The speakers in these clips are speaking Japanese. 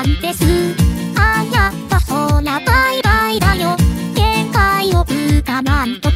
なんです。あやっぱほらバイバイだよ。限界をうかなんと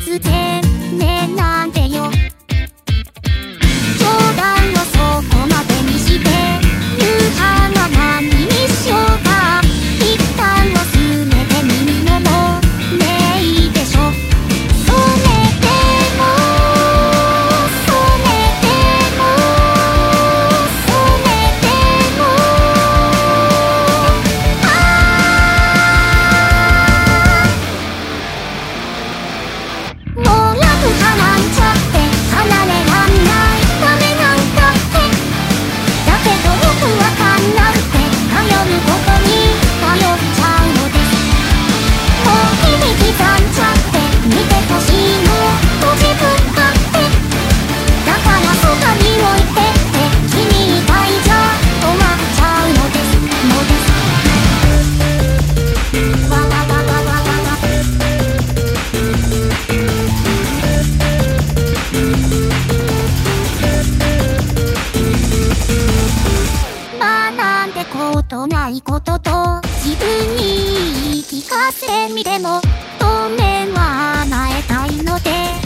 ないことと自分に言い聞かせてみても当面は甘えたいので。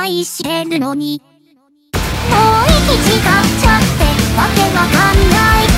愛してるのに。もう息違っちゃってわけわかんない。